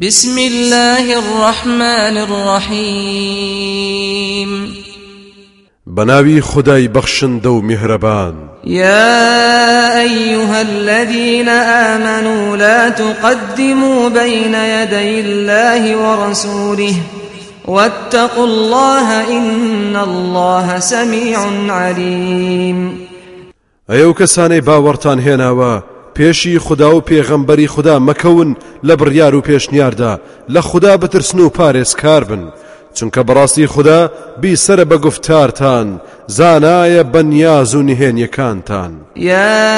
بسم الله الرحمن الرحيم. بناوي خداي بخشن دو مهربان. يا أيها الذين آمنوا لا تقدموا بين يدي الله ورسوله. واتقوا الله إن الله سميع عليم. ئەو کەسانەی باوەڕتان هێناوە پێشی خدا و پێغەمبەری خدا مەکەون لە بڕیار و پێشنیاردا لە خدا بترسن و پارێزکار بن. چونکە بەڕاستی خدا بیسەرە بە گفتارتان زانایە بەنیاز و نهێنیەکانتان. يا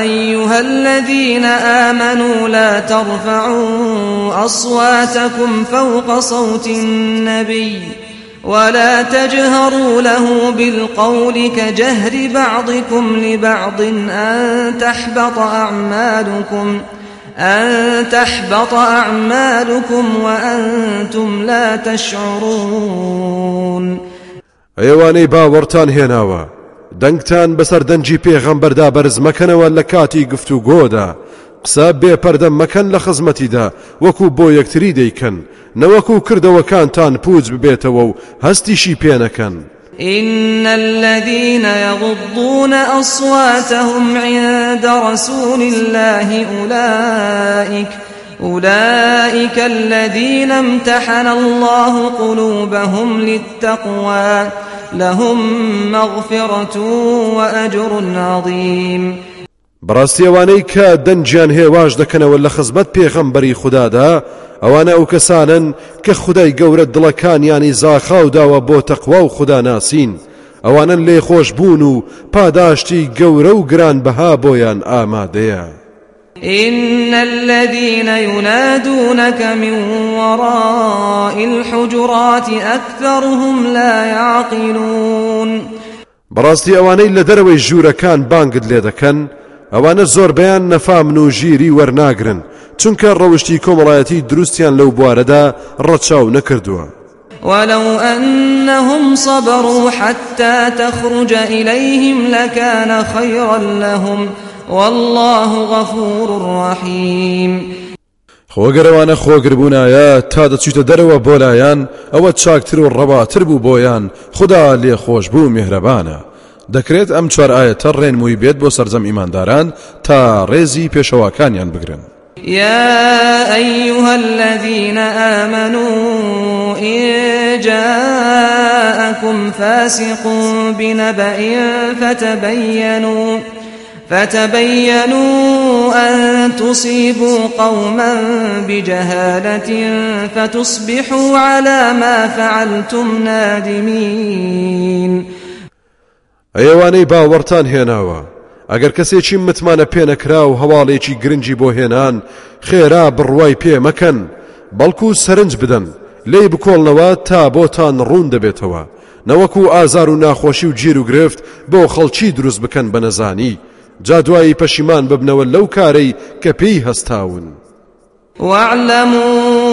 أيها الذين آمنوا لا ترفعوا أصواتكم فوق صوت النبي ولا تجهروا له بالقول كجهر بعضكم لبعض أن تحبط أعمالكم أن تحبط أعمالكم وأنتم لا تشعرون. ئەوانەی باوەڕتان هێناوە دەنگتان بەسەر دەنجی پێغەمبەردا بەرز مەکەنەوە لە کاتی گفت و گۆدا قسە بێپەردە مەکەن لە خزمەتیدا وەکو بۆ یەکتری دەیکەن. نەوەکو کردەوەکانتان پوچ ببێتەوە و هەستیشی پێنەکەن. إن الذين يغضون أصواتهم عند رسول الله أولئك أولئك الذين امتحن الله قلوبهم للتقوى لهم مغفرة وأجر عظيم. بەڕاستیەوانەی کە دەنجیان هێواش دەکەنەوە لە خزمەت پێغەمبەری خوددادا ئەوانە ئەو کەسانن کە خدای گەورە دڵەکانیانی زاخاو داوە بۆ تەقوا و خوددا ناسین. ئەوانن لێ خۆش بوون و پاداشتی گەورە و گران بەها بۆیان ئامادەیە. إن الذين ينادونك من وراء الحجرات أكثرهم لا يعقلون. لە دەرەوەی ژوورەکان بانگت لێ دەکەن ئەوانە زۆر بەیان نەفامن و ژیری وەرناگرن چونکە ڕەوشی کۆمەڵایەتی دروستیان لەو بوارەدا ڕەچاو نەکردووە. ولو أنهم صبروا حتى تخرج إليهم لكان خيرا لهم والله غفور رحيم. خۆگەرەوانە خۆگربوونایە تا دەچیتە دەرەوە بۆلایەن ئەوە چاکتر و ڕەواتر بوو بۆیان خدا لێ خۆش بوو میهرەبانە دەکرێت ئەم چوار ئاەتە ڕێنمووی بێت بۆ سەررجەم ئیمانداران تا ڕێزی پێشەواکانیان بگرن. يا أيها الذين آمنوا إن جاءكم فاسق بنبأ فتبينوا فتبينوا أن تصيبوا قوما بجهالة فتصبحوا على ما فعلتم نادمين. ئەوانەی باوەڕتان هێناوە. ئەگەر کەسێکی متمانە پێنەکرا و هەواڵێکی گرنگی بۆ هێنان خێرا بڕوای پێ مەکەن بەڵکو سەرنج بدەن. لی بکۆڵنەوە تا بۆتان ڕوون دەبێتەوە. نەوەکو ئازار و ناخۆشی و گیر و گرفت بۆ خەڵکی دروست بکەن بە نەزانی. جا دوایی پەشیمان ببنەوە لەو کارەی کە پێی هەستاون.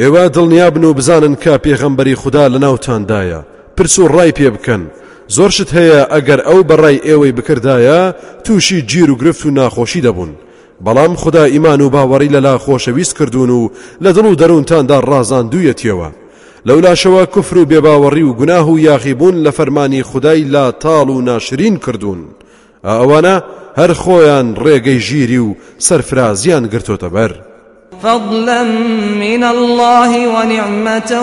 ئێوە دڵنیابن و بزانن کە پێغەمبەری خوددا لە ناوتاندایە. پرس و ڕای پێ بکەن. زۆرشت هەیە ئەگەر ئەو بەڕای ئێوەی بکردایە تووشی گیر و گرفت و ناخۆشی دەبوون. بەڵام خدا ئیمان و باوەڕی لەلا خۆشەویست کردوون و لە دڵ و دەروونتاندا ڕازان دوویەتیەوە لەولاشەوە کوفر و بێباوەڕی و گوناه و یاخیبوون لە فەرمانی خدای لا تاڵ و ناشرین کردوون. ئەوانە هەر خۆیان ڕێگەی ژیری و سەرفرازیان گرتۆتە بەر فضلا من الله ونعمة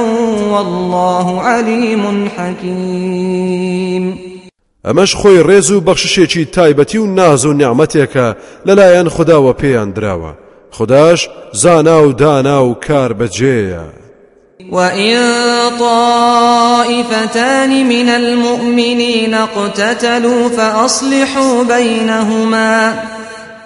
والله عليم حكيم. ئەمەش خۆی ڕێز و بەخششێکی تایبەتی و ناز و نیعممەتێکە لەلایەن خداوە پێیان درراوە خداش زانا و دانا و کار بەجێیە وإن طائفتان من المؤمنين اقتتلوا فأصلحوا بينهما.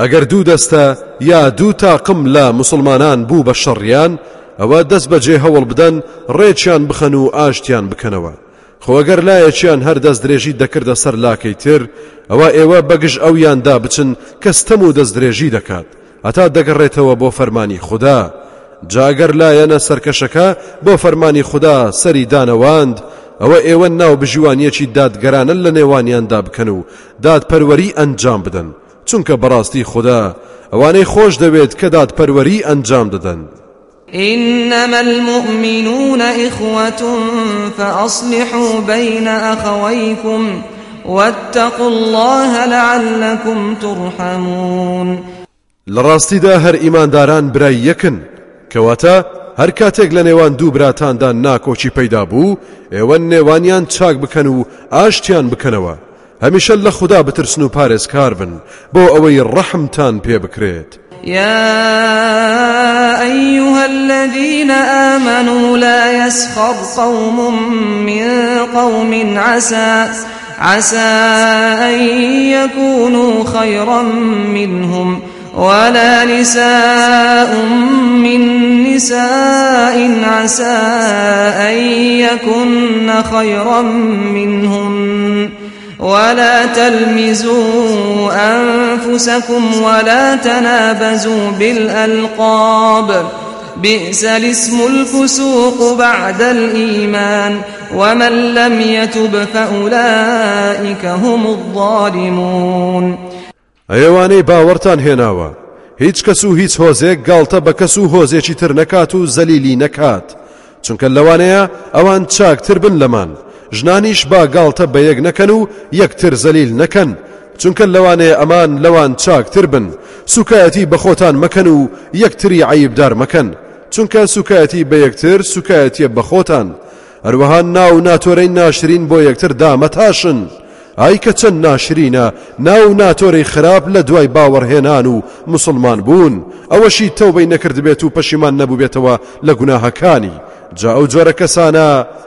ئەگەر دوو دەستە یا دوو تاقم لە مسلمانان بوو بە شەڕیان ئەوە دەست بەجێ هەوڵ بدەن ڕێکیان بخەن و ئاشتیان بکەنەوە. خۆگەر لایەکیان هەر دەست درێژی دەکردە سەر لاکەی تر ئەوە ئێوە بەگژ ئەویاندا بچن کەستەم و دەست درێژی دەکات. هەتا دەگەڕێتەوە بۆ فەرمانی خوددا. جاگەر لایەنە سەرکەشەکە بۆ فەرمانی خوددا سەری دانەواند ئەوە ئێوە ناو بژوانیەکی دادگەرانە لە نێوانیاندا بکەن و دادپەروەری ئەنجام بدەن. چونکە بەڕاستی خوددا ئەوانەی خۆش دەوێت کە دادپەروەری ئەنجام دەدەن. إنما المؤمنون إخوة فأصلحوا بين أخويكم واتقوا الله لعلكم ترحمون. لڕاستیدا هەر ئیمانداران برای یەکن کەواتە هەر کاتێک لە نێوان دوو براتاندا ناکۆچی پەیدا بوو ئێوە نێوانیان چاک بکەن و ئاشتیان بکەنەوە. هەمیشە لە خوددا بترسن و پارێزکار بن بۆ ئەوەی ڕەحمتان پێ يا أيها الذين آمنوا لا يسخر قوم من قوم عسى عسى أن يكونوا خيرا منهم ولا نساء من نساء عسى أن يكن خيرا منهن. ولا تلمزوا أنفسكم ولا تنابزوا بالألقاب. بئس الاسم الفسوق بعد الإيمان. ومن لم يتب فأولئك هم الظالمون. ئەیوانەی باوەڕتان هێناوە. هیچ کەس و هیچ هۆزێک گاڵتە بە کەس و هۆزێکی تر نەکات و زەلیلی نەکات. چونکە بن ژنانیش با گاڵتە بە یەک نەکەن و یەکتر زەلیل نەکەن. چونکە لەوانەیە ئەمان لەوان چاکتر بن. سوکایەتی بە خۆتان مەکەن و یەکتری عیبدار مەکەن. چونکە سوکایەتی بە یەکتر سوکایەتیە بە خۆتان. هەروەها ناو ناتۆرەی ناشرین بۆ یەکتر دامەتاشن. ئای کە چەند ناشرینە ناو ناتۆرەی خراپ لە دوای باوەڕهێنان و مسلمان بوون. ئەوەشی تەوبەی نەکرد بێت و پەشیمان نەبوو بێتەوە لە گوناهەکانی. جا ئەو جۆرە کەسانە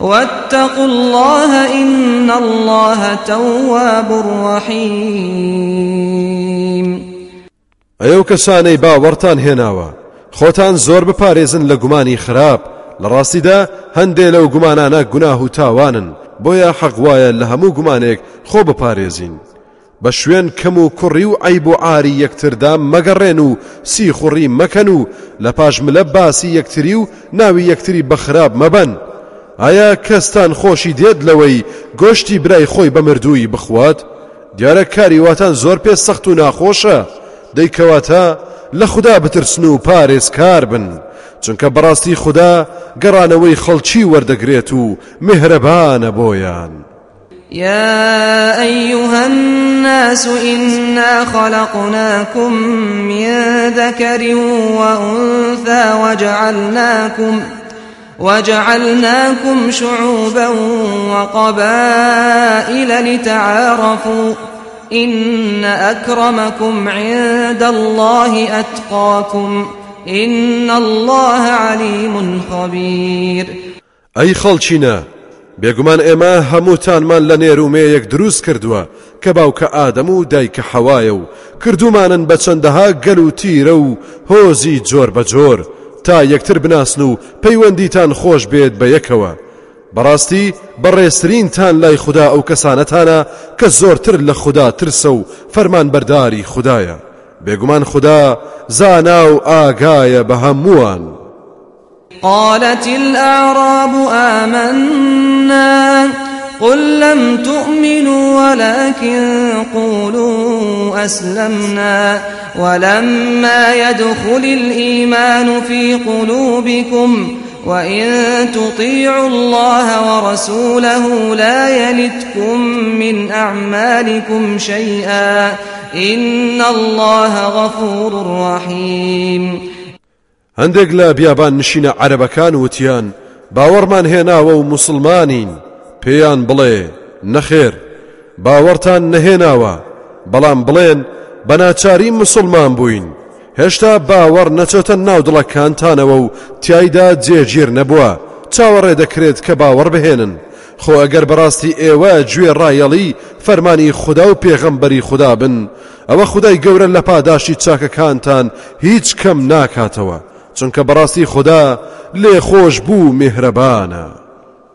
واتقوا الله إن الله تواب رحيم. ئەو کەسانەی باوەڕتان هێناوە. خۆتان زۆر بپارێزن لە گومانی خراپ. لە ڕاستیدا هەندێ لەو گومانانە گوناه و تاوانن. بۆیە حەقوایە لە هەموو گومانێک خۆ بپارێزین. بە شوێن کەم و کوڕی و ئەی بۆ ئاری یەکتردا مەگەڕێن و سی خوڕی مەکەن و لە پاشملە باسی یەکتری و ناوی یەکتری بەخراب مەبەن. ئایا کەستان خۆشی دێت لەوەی گۆشتی برای خۆی بە مردووی بخوات دیارە کاری واتان زۆر پێ سەخت و ناخۆشە دەیکەواتە لە خوددا بترسن و پارێزکار بن. چونکە بەڕاستی خوددا گەڕانەوەی خەڵکی وەردەگرێت و مهرەبانە بۆیان. يا أيها الناس إنا خلقناكم من ذكر وأنثى وجعلناكم وجعلناكم شعوبا وقبائل لتعارفوا إن أكرمكم عند الله أتقاكم إن الله عليم خبير. ئەی خەڵچینە بێگومان ئێمە هەمووتانمان لە نێرومەیەک دروست کردووە کە باوکە ئادەم و دایکە حەوایە و کردومانن بە چەندەها گەل و تیرە و هۆزی جۆر بە جۆر. تا یەکتر بناسن و پەیوەندیتان خۆش بێت بە یەکەوە. بەڕاستی بەڕێسترینتان لای خوددا ئەو کەسانەتانە کە زۆرتر لە خوددا ترسە و فەرمان بەرداری خوددایە. بێگومان خدا زانا و ئاگایە بە هەمووان. قالت الأعراب آمنا. قل لم تؤمنوا ولكن قولوا أسلمنا ولما يدخل الإيمان في قلوبكم وإن تطيعوا الله ورسوله لا يلتكم من أعمالكم شيئا إن الله غفور رحيم هەندێک لە بیابان نشینە عەرەبەکان وتیان باوەڕمان هێناوە و مسلمانین پێیان بڵێ نەخێر باوەڕتان نەهێناوە. بەڵام بڵێن بەناچاری مسلمان بووین. هێشتا باوەڕ نەچۆتە ناو دڵەکانتانەوە و تایدا جێگیر نەبووە. چاوەڕێ دەکرێت کە باوەڕ بهێنن. خۆ ئەگەر بەڕاستی ئێوە گوێ ڕایەڵی فەرمانی خوددا و پێغەمبەری خوددا بن. ئەوە خدای گەورە لە پاداشی چاکەکانتان هیچ کەم ناکاتەوە. چونکە بەڕاستی خوددا لێ خۆش بوو میهرەبانە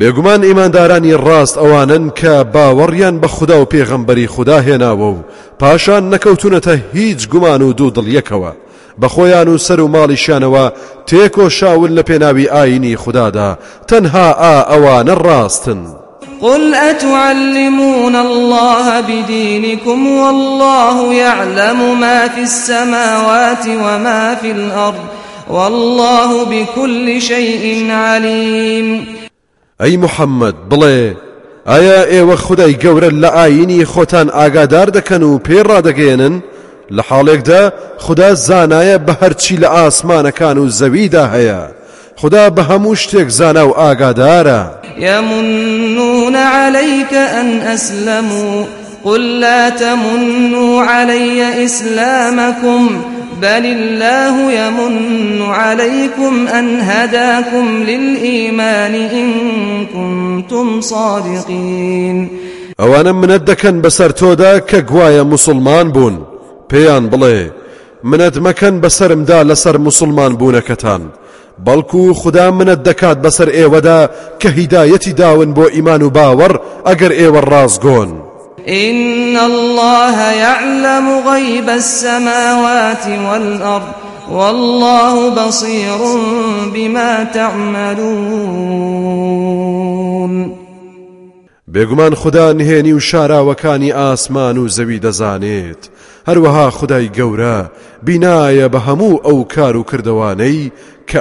بێگومان ئیماندارانی ڕاست ئەوانن کە باوەڕیان بە خوددا و پێغەمبەری خوددا هێناوە و پاشان نەکەوتونەتە هیچ گومان و دوو دڵیەکەوە بەخۆیان و سەر و ماڵیشانەوە شاول لە پێناوی ئاینی خوددادا. تەنها ئا ئەوانە ڕاستن. قل أتعلمون الله بدينكم والله يعلم ما في السماوات وما في الأرض والله بكل شيء عليم. ئەی محەممەد بڵێ ئایا ئێوە خدای گەورە لە ئاینی خۆتان ئاگادار دەکەن و پێڕادەگەێنن لە حاڵێکدا خدا زانایە بە هەرچی لە ئاسمانەکان و زەویدا هەیە. خدا بە هەموو شتێک زانا و ئاگادارە. يمنون عليك أن أسلموا قل لا تمنوا علي إسلامكم بل الله يمن عليكم أن هداكم للإيمان إن كنتم صادقين ئەوانە منەت دەکەن بەسەر تۆدا کە گوایە مسلمان بوون پێیان بڵێ منەت مەکەن بەسرمدا لەسەر مسلمان بوونەکەتان بەڵکو خدا منەت دەکات بەسەر ئێوەدا کە هیدایەتی داون بۆ ئیمان و باوەڕ ئەگەر ئێوە إن الله يعلم غيب السماوات والأرض والله بصير بما تعملون بێگومان خدا نهێنی و شاراوەکانی ئاسمان و زەوی دەزانێت هەروەها خدای گەورە بینایە بە هەموو ئەو کار و کردوانەی کە.